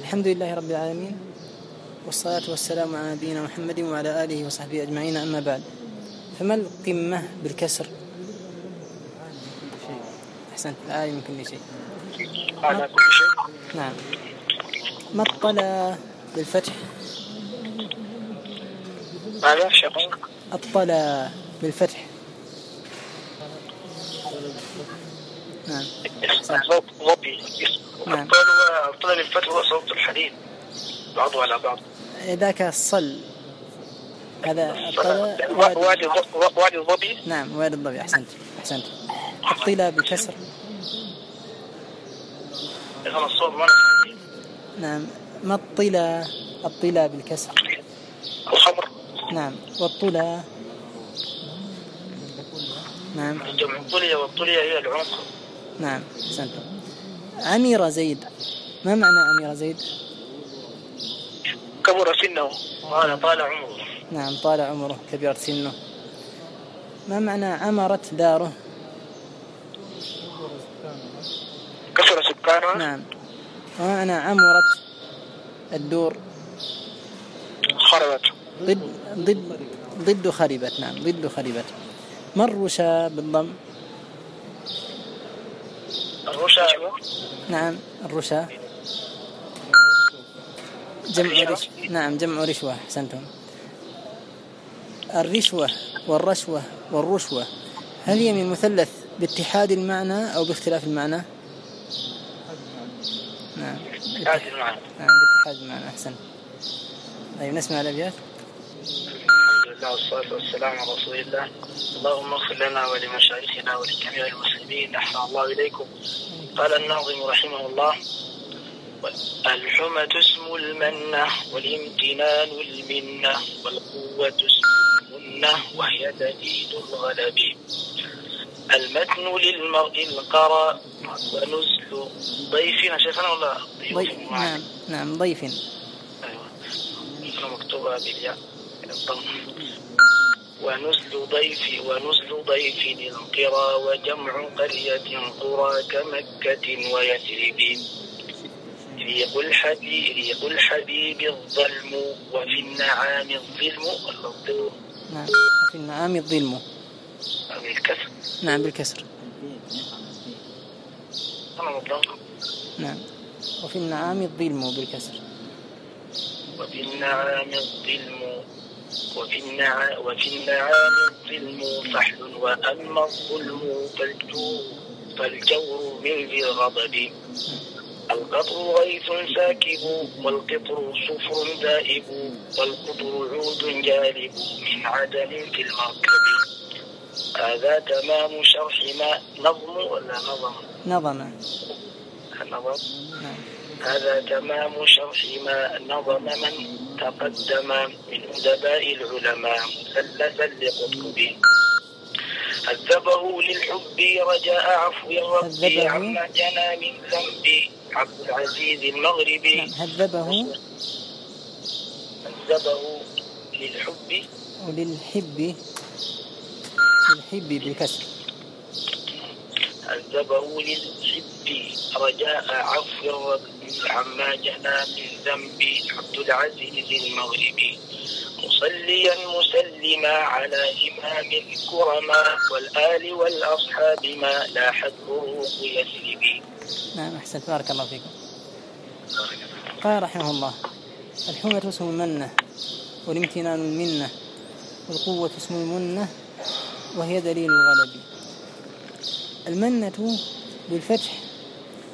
الحمد لله رب العالمين والصلاة والسلام على نبينا محمد وعلى آله وصحبه أجمعين أما بعد. فما القمة بالكسر؟ أحسنت العالي من كل شيء. على كل شيء. نعم. ما الطلا بالفتح ماذا؟ الطلا بالفتح نعم. نعم. هو صوت الحديد بعضه على بعض. ذاك الصل هذا وادي وادي الظ- وادي الظبي نعم وادي الضبي أحسنت أحسنت. ما نسمع نعم ما الطلا الطلا بالكسر؟ الخمر. نعم والطلا نعم. جمع الطلية والطلية هي العنق. نعم أحسنت. أمير زيد. ما معنى أمير زيد؟ كبر سنه قال طال عمره. نعم طال عمره كبر سنه. ما معنى عمرت داره؟ كثر سكانها نعم. وما معنى عمرت الدور؟ خربت. ضد ضد ضد خربت. نعم ضد خربت. ما الرشا بالضم الرشا نعم الرشا. جمع رش... نعم جمع رشوة أحسنتم. الرشوة والرشوة والرشوة هل هي من مثلث باتحاد المعنى أو باختلاف المعنى؟ نعم هذه المعنى. نعم باتحاد المعنى أحسن. طيب نسمع الأبيات. الحمد لله والصلاة والسلام على رسول الله. اللهم اغفر لنا ولمشايخنا ولجميع المسلمين. أحسن الله إليكم. قال الناظم رحمه الله الحمى اسم المنة والامتنان المنة والقوة اسم المنة وهي دليل الغلب. المتن للمرء القرى ونزل ضيفنا شيخنا ولا ضيف؟ نعم. نعم ضيف. أيوة. مكتوبة بالياء. الضم ونزل ضيف ونزل ضيف القرى وجمع قرية قرى كمكة ويثرب ريق الحبيب ريق الحبيب الظلم وفي النعام الظلم نعم. وفي النعام الظلم. بالكسر نعم بالكسر. نعم. وفي النعام الظلم بالكسر. وفي النعام الظلم وفي النعام وفي النعام الظلم فحل وأما الظلم فالجور فالجور من ذي الغضب. القطر غيث ساكب والقطر صفر دائب والقطر عود جالب من عدم في المركب. هذا تمام شرح ما نظم ولا نظم؟ نظم. نظم. نعم. هذا تمام شرح ما نظم من تقدم من أدباء العلماء. مثلثا لقطب هذبه للحب رجاء عفو هذبه؟ عما جنى من ذنب عبد العزيز المغربي نعم هذبه. هذبه للحب. وللحب. للحب بالكسر. هذبه للحب رجاء عفو الرب عما جنى من ذنب عبد العزيز المغربي مصليا مسلما على إمام الكرماء والآل والأصحاب ما لاحت بروق يثرب نعم أحسنت. بارك الله فيكم. قال رحمه الله الحمة اسم المنة والامتنان المنة والقوة اسم المنة وهي دليل الغلب. المنة بالفتح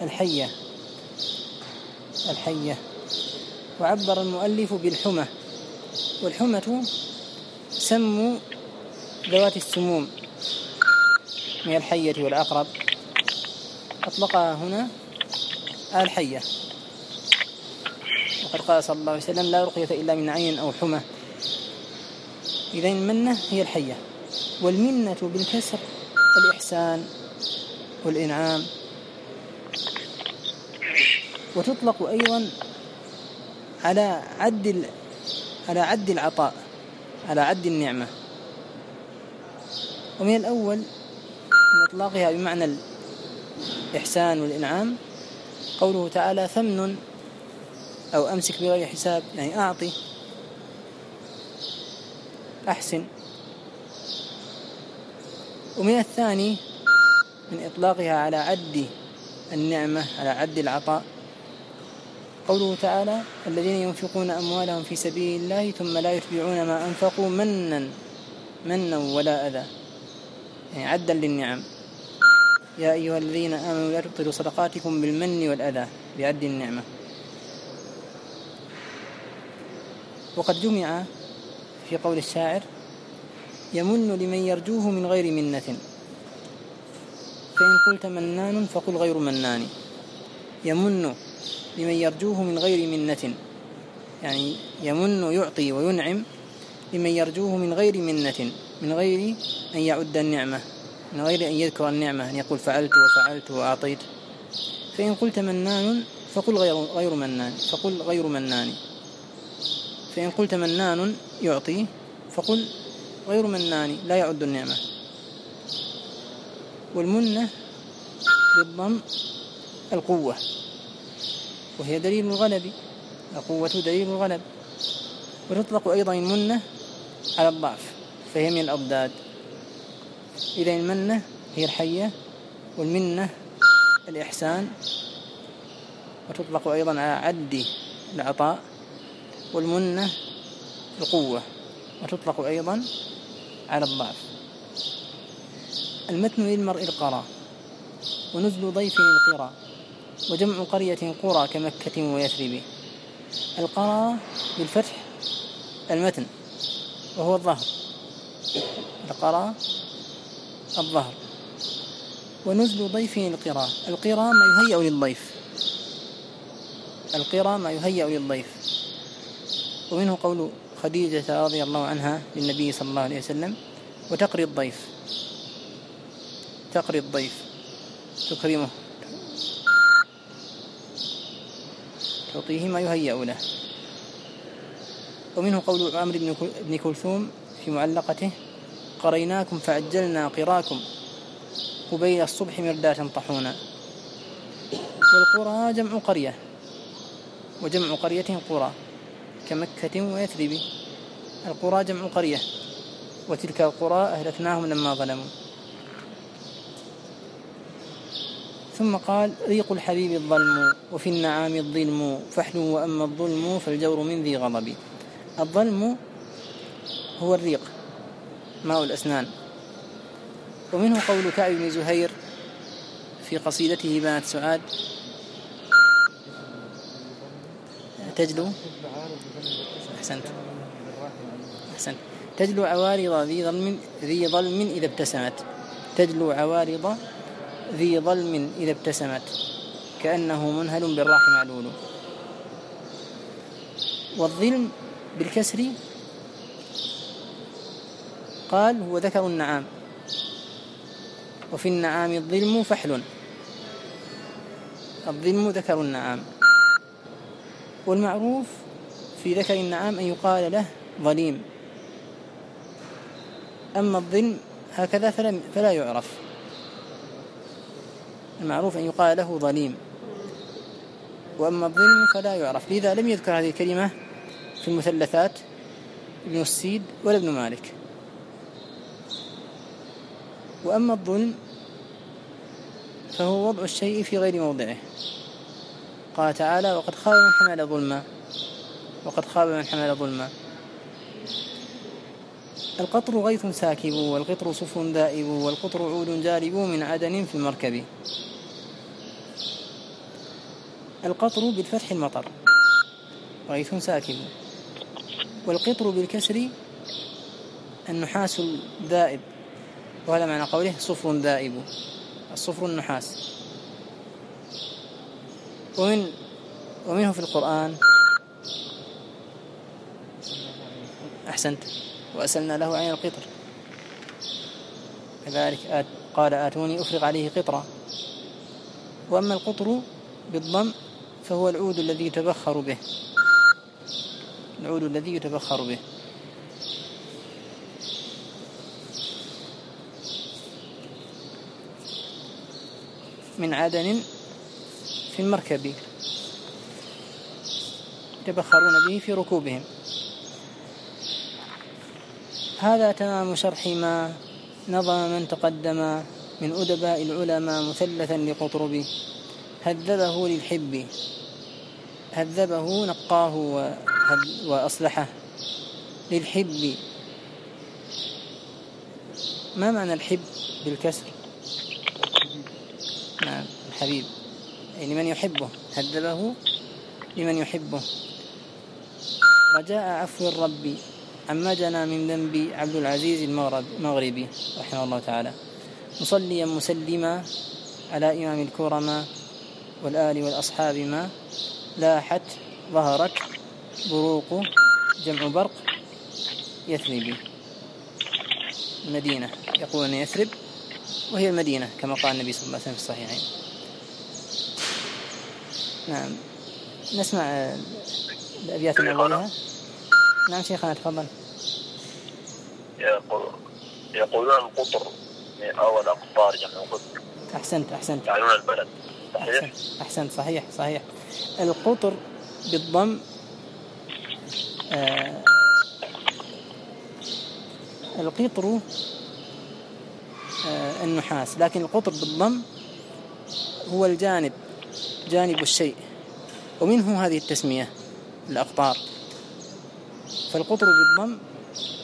الحية الحية. وعبر المؤلف بالحمى. والحمة سموا ذوات السموم. من الحية والعقرب أطلقها هنا الحية وقد قال صلى الله عليه وسلم لا رقية إلا من عين أو حمى. إذا المنة هي الحية. والمنة بالكسر الإحسان. والإنعام. وتطلق أيضا على عد على عد العطاء على عد النعمة. ومن الأول من إطلاقها بمعنى الإحسان والإنعام قوله تعالى ثمن أو أمسك بغير حساب يعني أعطي أحسن. ومن الثاني من إطلاقها على عد النعمة على عد العطاء. قوله تعالى الذين ينفقون أموالهم في سبيل الله ثم لا يتبعون ما أنفقوا منا منا ولا أذى. يعني عدا للنعم. يا أيها الذين آمنوا لا تبطلوا صدقاتكم بالمن والأذى بعد النعمة. وقد جمع في قول الشاعر يمن لمن يرجوه من غير منة. فإن قلت منان فقل غير منان. يمن لمن يرجوه من غير منة. يعني يمن يعطي وينعم لمن يرجوه من غير منة من غير أن يعد النعمة من غير أن يذكر النعمة أن يقول فعلت وفعلت وأعطيت. فإن قلت منان فقل غير غير منان فقل غير منان. فإن قلت منان يعطي فقل غير منان لا يعد النعمة. والمنة بالضم القوة وهي دليل الغلب القوة دليل الغلب وتطلق أيضا المنة على الضعف فهي من الأضداد. إذا المنة هي الحية والمنة الإحسان وتطلق أيضا على عد العطاء والمنة القوة وتطلق أيضا على الضعف. المتن للمرء القرى ونزل ضيف القرى وجمع قرية قرى كمكة ويثرب القرى بالفتح المتن وهو الظهر. القرى الظهر. ونزل ضيف القرى. القرى ما يهيأ للضيف. القرى ما يهيأ للضيف. ومنه قول خديجة رضي الله عنها للنبي صلى الله عليه وسلم وتقري الضيف. تقري الضيف. تكرمه. تعطيه ما يهيأ له ومنه قول عمرو بن كلثوم في معلقته قريناكم فعجلنا قراكم قبيل الصبح مرداة طحونا. والقرى جمع قرية وجمع قرية قرى كمكة ويثرب. القرى جمع قرية وتلك القرى أهلكناهم لما ظلموا. ثم قال ريق الحبيب الظلم وفي النعام الظلم فحل وأما الظلم فالجور من ذي غضب. الظلم هو الريق ماء الأسنان. ومنه قول كعب بن زهير في قصيدته بنات سعاد تجلو أحسنت أحسنت. تجلو عوارض ذي ظلم ذي ظلم إذا ابتسمت. تجلو عوارض ذي ظلم إذا ابتسمت كأنه منهل بالراح معلول والظلم بالكسر قال هو ذكر النعام. وفي النعام الظلم فحل. الظلم ذكر النعام. والمعروف في ذكر النعام أن يقال له ظليم. أما الظلم هكذا فلا, فلا يعرف. المعروف أن يقال له ظليم. وأما الظلم فلا يعرف. لذا لم يذكر هذه الكلمة في المثلثات ابن السيد ولا ابن مالك. وأما الظلم فهو وضع الشيء في غير موضعه. قال تعالى وقد خاب من حمل ظلما. وقد خاب من حمل ظلما. القطر غيث ساكب والقطر صفر دائب والقطر عود جارب من عدن في المركب. القطر بالفتح المطر. غيث ساكب والقطر بالكسر النحاس الذائب. وهذا معنى قوله صفر ذائب. الصفر النحاس. ومن ومنه في القرآن. أحسنت. وأسلنا له عين القطر. كذلك قال آتوني أفرغ عليه قطرا. وأما القطر بالضم فهو العود الذي يتبخر به. العود الذي يتبخر به. من عدن في المركب. يتبخرون به في ركوبهم. هذا تمام شرح ما نظم من تقدم من أدباء العلماء مثلثا لقطربي. هذبه للحب. هذبه نقاه وأصلحه للحب. ما معنى الحب بالكسر؟ نعم الحبيب. يعني من يحبه. هذبه لمن يحبه. رجاء عفو الرب عما جنى من ذنب عبد العزيز المغربي رحمه الله تعالى. مصليا مسلما على إمام الكرماء. والآل والأصحاب ما لاحت ظهرت بروق جمع برق يثربي المدينة يقولون يثرب وهي المدينة كما قال النبي صلى الله عليه وسلم في الصحيحين. نعم. نسمع الأبيات من أولها. نعم شيخنا تفضل. يقول يقولون القطر من أول أقطار جمع قطر أحسنت أحسنت. يعنون البلد. صحيح. أحسنت صحيح. صحيح. القطر بالضم آه القطر آه النحاس. لكن القطر بالضم هو الجانب جانب الشيء. ومنه هذه التسمية الأقطار. فالقطر بالضم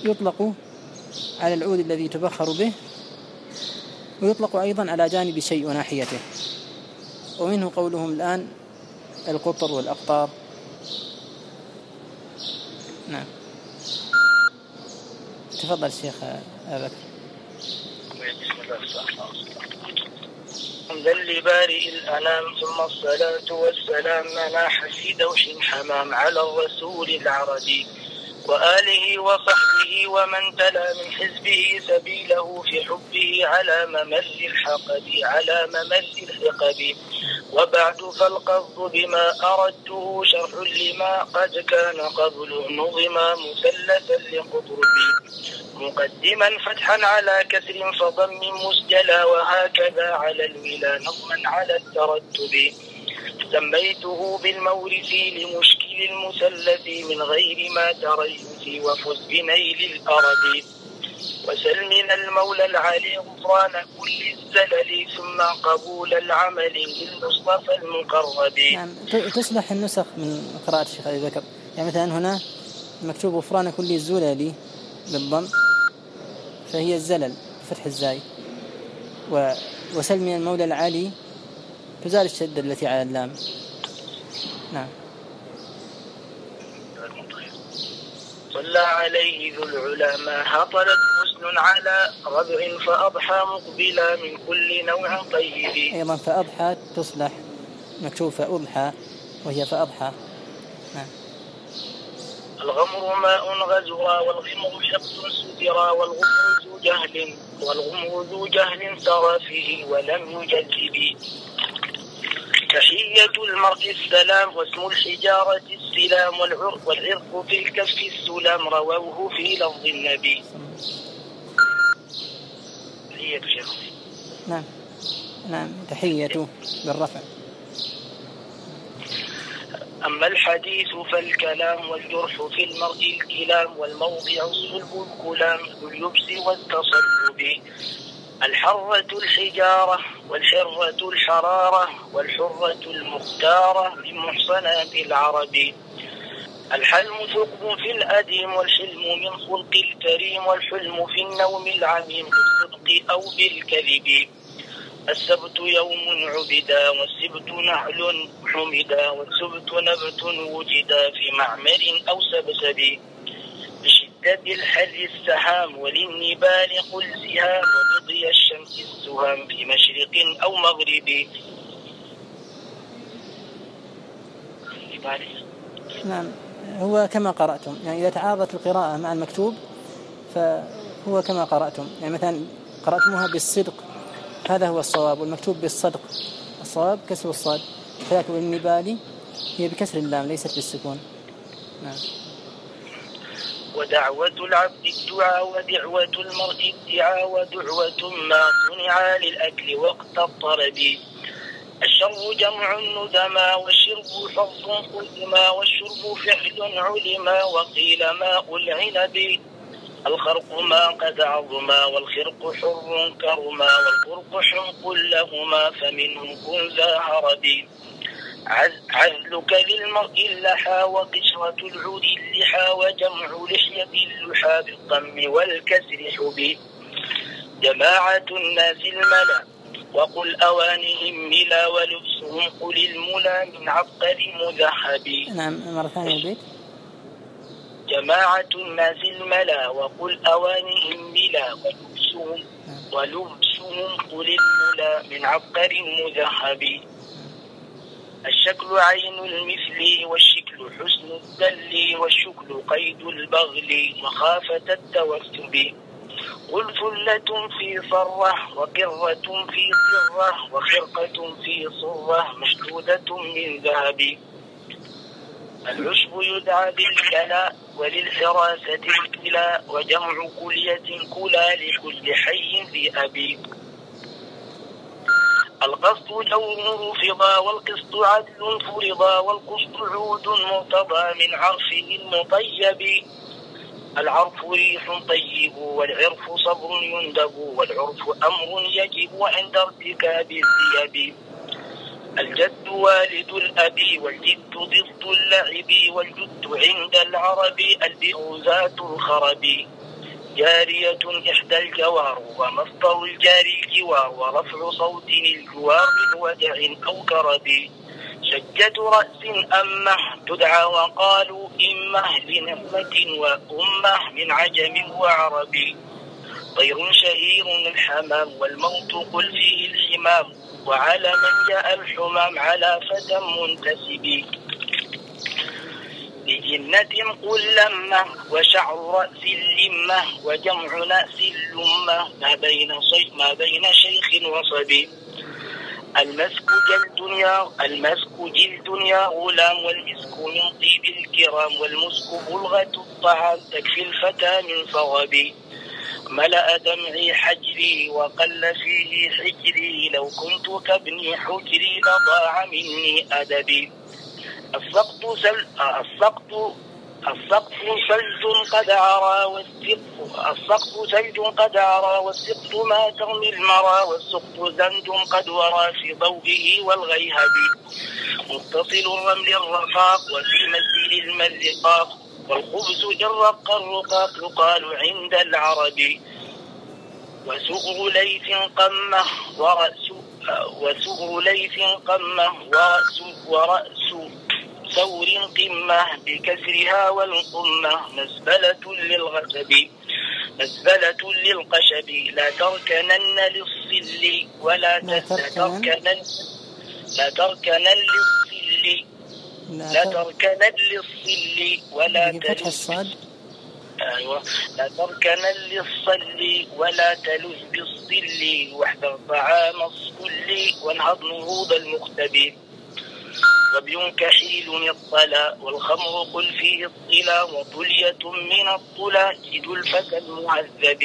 يطلق على العود الذي تبخر به ويطلق أيضا على جانب شيء وناحيته. ومنه قولهم الآن القطر والأقطار. نعم. تفضل الشيخ أبا الله حمدا لبارئ الأنام ثم الصلاة والسلام مناح في دوش حمام على الرسول العربي. وآله وصحبه ومن تلا من حزبه سبيله في حبه على ممل الحقب على ممل الحقب وبعد فالقصد بما أردته شرح لما قد كان قبل نظما مثلثا لقطربي. مقدما فتحا على كسر فضم مسجلا وهكذا على الولا نظما على الترتب. سميته بالمورث لمشكل المثلث من غير ما تريث وفز بنيل الأرض. وسل من المولى العلي غفران كل الزلل ثم قبول العمل للمصطفى المقرب. نعم. تصلح النسخ من قراءة الشيخ أبي بكر. يعني مثلا هنا مكتوب غفران كل الزلل بالضم فهي الزلل بفتح الزاي. و وسل من المولى العلي تزال الشدة التي على اللام. نعم. صلى عليه ذو العلا ما هطلت حسن على ربع فأضحى مقبلا من كل نوع طيب. أيضا فأضحى تصلح مكتوب فأضحى وهي فأضحى. نعم. الغمر ماء غزرا والغمر شق سترا والغمر ذو جهل والغمر ذو جهل سرى فيه ولم يجذب تحية المرء السلام واسم الحجارة السلام والعرق والعرق في الكف السلام رووه في لفظ النبي. تحية شيخ. نعم. نعم. تحية بالرفع. أما الحديث فالكلام والجرح في المرء الكلام والموضع صلب الكلام ذو اللبس والتصلب. الحرة الحجارة والحرة الحرارة والحرة المختارة من محصنات العرب. الحلم ثقب في الأديم والحلم من خلق الكريم والحلم في النوم العميم بالصدق أو بالكذب. السبت يوم عبدا والسبت نحل حمدا والسبت نبت وجدا في معمر أو سبسب بشدة الحر السهام وللنبال قل سهام وبضي الشمس السهام في مشرق أو مغرب. نعم. هو كما قرأتم. يعني إذا تعارضت القراءة مع المكتوب فهو كما قرأتم. يعني مثلا قرأتموها بالصدق. هذا هو الصواب والمكتوب بالصدق. الصواب كسر الصاد. فلكن النبالي هي بكسر اللام ليست بالسكون. نعم. ودعوة العبد الدعاء ودعوة المرء الدعاء ودعوة ما صنع للأكل وقت الطرب الشر جمع الندما والشرب حظ قدما والشرب فعل علما وقيل ماء العنب الخرق ما قد عظما والخرق حر كرما والقرق حنق لهما فمنه كن ذا عز- عزلك للمرء اللحى وقشرة العود اللحى وجمع لحية اللحى بالضم والكسر حبي جماعة الناس الملا وقل أوانهم ملا ولبسهم قل الملا من عبقر مذهب. نعم مرة ثانية البيت جماعة الناس الملا وقل أوانهم ملا ولبسهم ولبسهم قل الملا من عبقر مذهب. الشكل عين المثل والشكل حسن الدل والشكل قيد البغل مخافة التوسب. قل ثلة في صرة وقرة في صرة وخرقة في صرة مشدودة من ذهب. العشب يدعى بالكلاء وللحراسة الكلاء وجمع كلية كلا لكل حي ذي أبي. القسط لون رفضا والقسط عدل فرضا والقسط عود مرتضى من عرفه المطيب. العرف ريح طيب والعرف صبر يندب والعرف أمر يجب عند ارتكاب الثياب. الجد والد الأب والجد ضد اللعب والجد عند العرب البئر ذات الخرب. جارية إحدى الجوار ومصدر الجاري الجوار ورفع صوت الجوار من وجع أو كرب. شجة رأس أمه تدعى وقالوا إمه لنعمة وأمة من عجم وعرب. طير شهير الحمام والموت قل فيه الحمام وعلى من جاء الحمام على فتى منتسب. لجنة قل لمة وشعر رأس اللمة وجمع نأس اللمة ما بين صي ما بين شيخ وصبي. المسك جلد يا المسك جلد يا غلام والمسك من طيب الكرام والمسك بلغة الطعام. تكفي الفتى من صغبي. ملأ دمعي حجري وقل فيه حجري. لو كنت كابن حجري لضاع مني أدبي. السقط سل السقط السقف ثلج قد عرى والسقف السقف ثلج قد عرى والسقف ما ترمي المرى والسقف زند قد ورى في ضوئه والغيهب. متصل الرمل الرفاق وفي مسجد المرقاق والخبز جرق الرقاق يقال عند العرب. وسؤر ليث قمه ورأس وسؤر ليث قمه ورأس ورأس ثور قمة بكسرها والقمة مزبلة للغسب مزبلة للقشب. لا تركنن للصل ولا لا تركنن. لا تركنن للصل. لا تركنن للصل ولا الصاد. أيوة. لا تركنن للصل ولا تلز بالصل. واحذر طعام الصل وانهض نهوض المختبي ظبي كحيل الطلا والخمر قل فيه الطلا وطلية من الطلا جد الفتى المهذب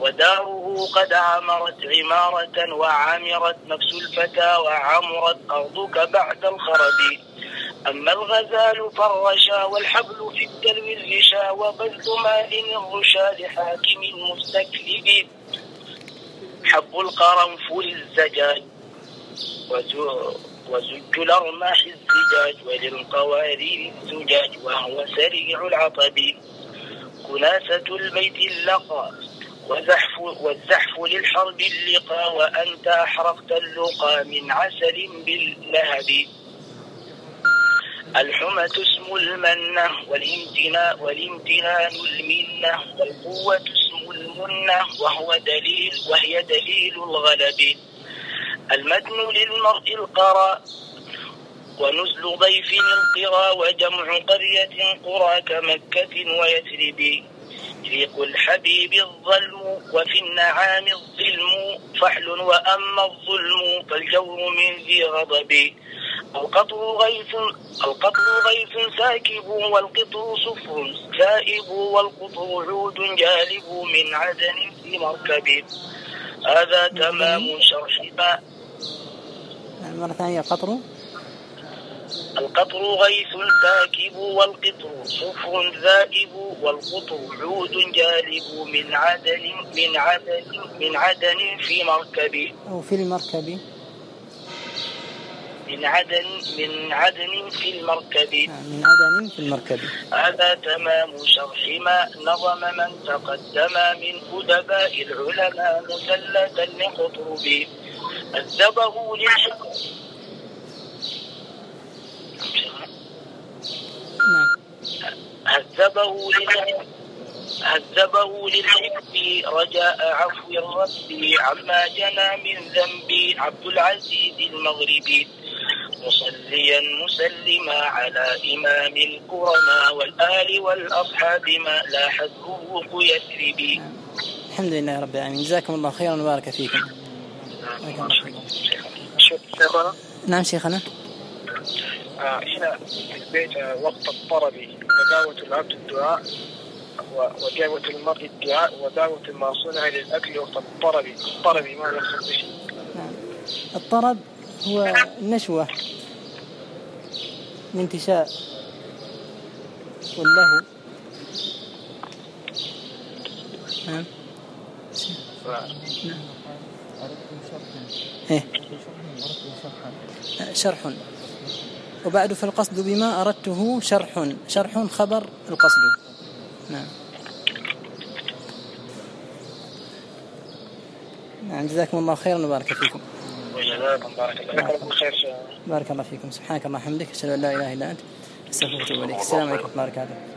وداره قد عمرت عمارة وعمرت نفس الفتى وعمرت أرضك بعد الخرب. أما الغزال فالرشا والحبل في الدلو الرشا وبذل مال الرشا لحاكم مستكلب حب القرنفل الزجاج. وزو- وزج الأرماح الزجاج وللقوارير الزجاج وهو سريع العطب. كناسة البيت اللقى وزحف والزحف للحرب اللقى وأنت أحرقت اللقى من عسل باللهب. الحمى اسم المنة والامتناء والامتنان المنة والقوة اسم المنة وهو دليل وهي دليل الغلب. المدن للمرء القرى ونزل ضيف القرى وجمع قرية قرى كمكة ويثرب ريق الحبيب الظلم وفي النعام الظلم فحل وأما الظلم فالجور من ذي غضب. القطر غيث القطر غيث ساكب والقطر صفر سائب والقطر عود جالب من عدن في مركب. هذا تمام شرح ما مرة ثانية قطر القطر غيث تاكب والقطر صفر ذائب والقطر عود جالب من عدن من عدن من عدن في مركب. أو في المركب. من عدن من عدن في المركب. نعم، من عدن في المركب. هذا تمام شرح ما نظم من تقدم من أدباء العلماء مثلثا لقطرب أذبه للحكم هذبه للحكم هذبه للحكم رجاء عفو الرب عما جنى من ذنب عبد العزيز المغربي. مصليا مسلما على إمام الكرماء والآل والأصحاب ما لاحت روح يثربي. الحمد لله رب العالمين. جزاكم الله خيرا وبارك فيكم. نعم شيخنا. هنا في البيت آه، وقت الطرب ودعوة العبد الدعاء ودعوة المرء الدعاء ودعوة ما صنع للأكل وقت الطرب. الطرب ما يقصد به نعم. الطرب هو النشوة الانتشاء واللهو. نعم. إيه. شرح. وبعد فالقصد بما أردته شرح. شرح خبر القصد. نعم. نعم جزاكم الله خيرا وبارك فيكم. الله شيخ. بارك الله فيكم. سبحانك اللهم وبحمدك أشهد أن لا إله إلا أنت أستغفرك وأتوب إليك. السلام عليكم ورحمة الله وبركاته.